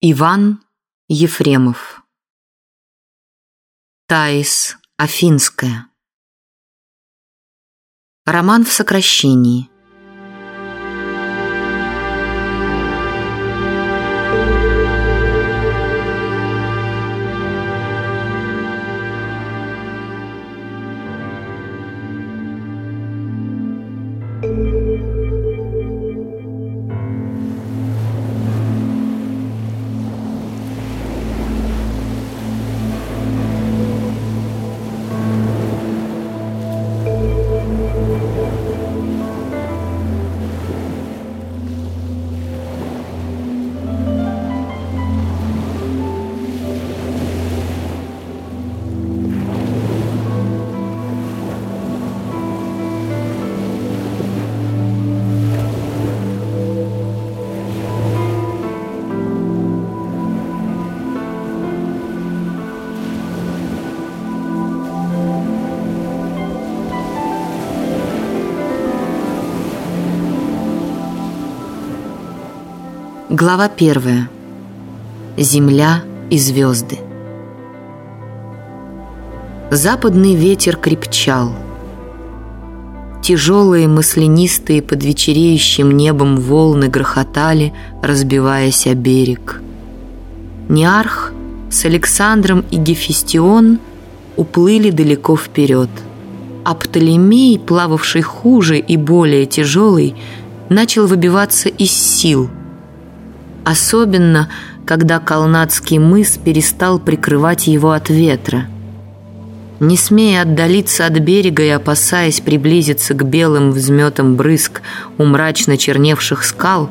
Иван Ефремов. Таис Афинская. Роман в сокращении Глава первая. Земля и звезды. Западный ветер крепчал. Тяжелые маслянистые под вечереющим небом волны грохотали, разбиваясь о берег. Неарх с Александром и Гефестион уплыли далеко вперед, а Птолемей, плававший хуже и более тяжелый, начал выбиваться из сил – особенно когда Калнадский мыс перестал прикрывать его от ветра. Не смея отдалиться от берега и опасаясь приблизиться к белым взметам брызг у мрачно черневших скал,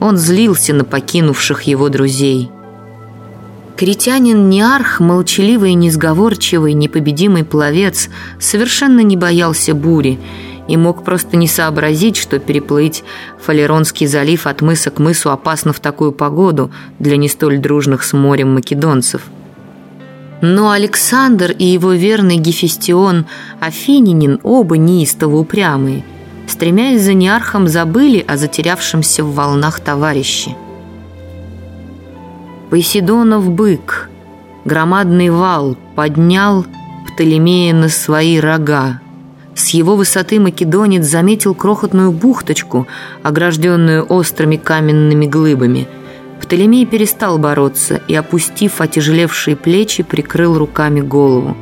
он злился на покинувших его друзей. Критянин Ниарх, молчаливый и несговорчивый, непобедимый пловец, совершенно не боялся бури и мог просто не сообразить, что переплыть Фалеронский залив от мыса к мысу опасно в такую погоду для не столь дружных с морем македонцев. Но Александр и его верный Гефестион Афининин оба неистово упрямые, стремясь за Неархом, забыли о затерявшемся в волнах товарище. Посейдонов бык, громадный вал, поднял Птолемея на свои рога, с его высоты македонец заметил крохотную бухточку, огражденную острыми каменными глыбами. Птолемей перестал бороться и, опустив отяжелевшие плечи, прикрыл руками голову.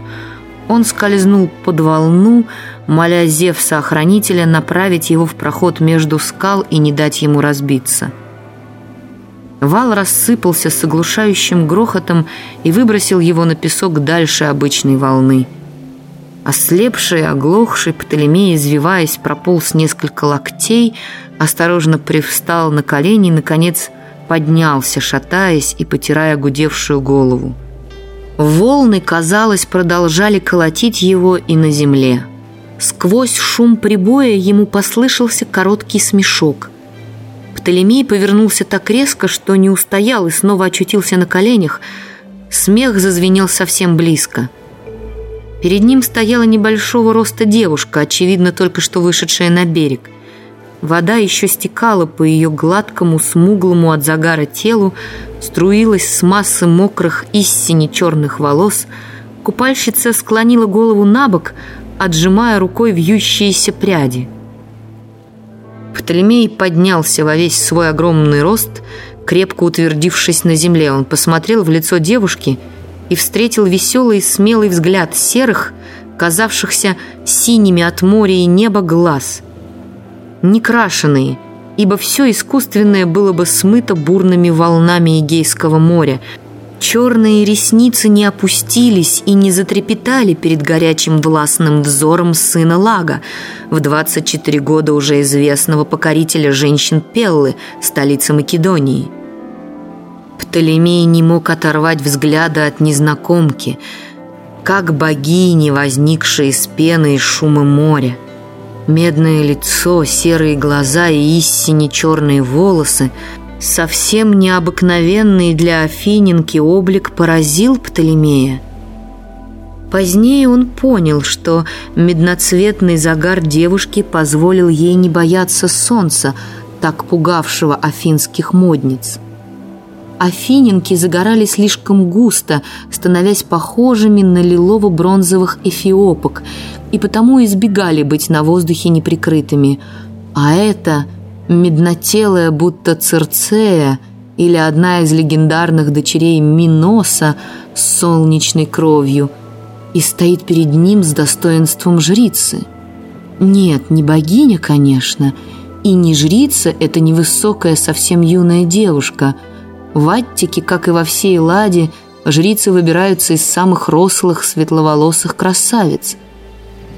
Он скользнул под волну, моля Зевса-охранителя направить его в проход между скал и не дать ему разбиться. Вал рассыпался с оглушающим грохотом и выбросил его на песок дальше обычной волны – Ослепший, оглохший, Птолемей, извиваясь, прополз несколько локтей, осторожно привстал на колени и, наконец, поднялся, шатаясь и потирая гудевшую голову. Волны, казалось, продолжали колотить его и на земле. Сквозь шум прибоя ему послышался короткий смешок. Птолемей повернулся так резко, что не устоял и снова очутился на коленях. Смех зазвенел совсем близко – Перед ним стояла небольшого роста девушка, очевидно, только что вышедшая на берег. Вода еще стекала по ее гладкому, смуглому от загара телу, струилась с массы мокрых и черных волос. Купальщица склонила голову на бок, отжимая рукой вьющиеся пряди. Птолемей поднялся во весь свой огромный рост, крепко утвердившись на земле. Он посмотрел в лицо девушки – и встретил веселый и смелый взгляд серых, казавшихся синими от моря и неба глаз. Некрашенные, ибо все искусственное было бы смыто бурными волнами Эгейского моря. Черные ресницы не опустились и не затрепетали перед горячим властным взором сына Лага, в 24 года уже известного покорителя женщин Пеллы, столицы Македонии. Птолемей не мог оторвать взгляда от незнакомки, как богини, возникшие из пены и шума моря. Медное лицо, серые глаза и истине черные волосы, совсем необыкновенный для Афининки облик поразил Птолемея. Позднее он понял, что медноцветный загар девушки позволил ей не бояться солнца, так пугавшего афинских модниц. Афининки загорали слишком густо, становясь похожими на лилово-бронзовых эфиопок, и потому избегали быть на воздухе неприкрытыми. А это меднотелая, будто Церцея, или одна из легендарных дочерей Миноса с солнечной кровью, и стоит перед ним с достоинством жрицы. Нет, не богиня, конечно, и не жрица – это невысокая, совсем юная девушка – в Аттике, как и во всей Ладе, жрицы выбираются из самых рослых светловолосых красавиц.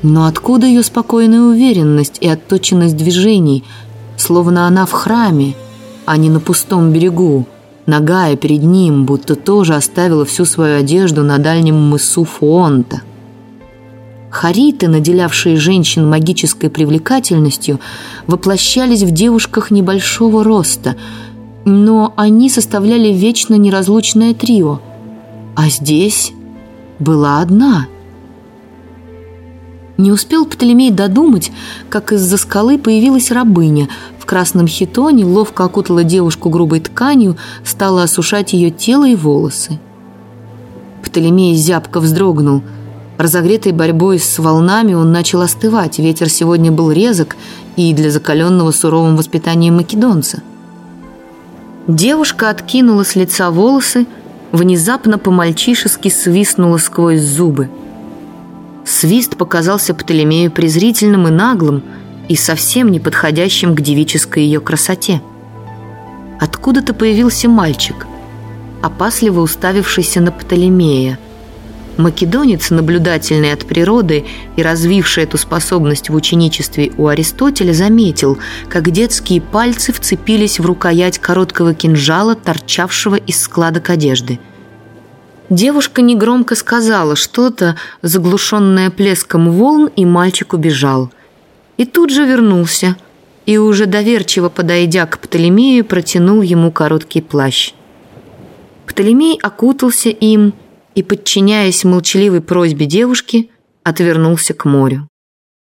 Но откуда ее спокойная уверенность и отточенность движений, словно она в храме, а не на пустом берегу, нагая перед ним, будто тоже оставила всю свою одежду на дальнем мысу Фуонта. Хариты, наделявшие женщин магической привлекательностью, воплощались в девушках небольшого роста – но они составляли вечно неразлучное трио. А здесь была одна. Не успел Птолемей додумать, как из-за скалы появилась рабыня. В красном хитоне ловко окутала девушку грубой тканью, стала осушать ее тело и волосы. Птолемей зябко вздрогнул. Разогретый борьбой с волнами он начал остывать. Ветер сегодня был резок и для закаленного суровым воспитанием македонца – Девушка откинула с лица волосы, внезапно по-мальчишески свистнула сквозь зубы. Свист показался Птолемею презрительным и наглым, и совсем не подходящим к девической ее красоте. Откуда-то появился мальчик, опасливо уставившийся на Птолемея – Македонец, наблюдательный от природы и развивший эту способность в ученичестве у Аристотеля, заметил, как детские пальцы вцепились в рукоять короткого кинжала, торчавшего из складок одежды. Девушка негромко сказала что-то, заглушенное плеском волн, и мальчик убежал. И тут же вернулся, и уже доверчиво подойдя к Птолемею, протянул ему короткий плащ. Птолемей окутался им и, подчиняясь молчаливой просьбе девушки, отвернулся к морю.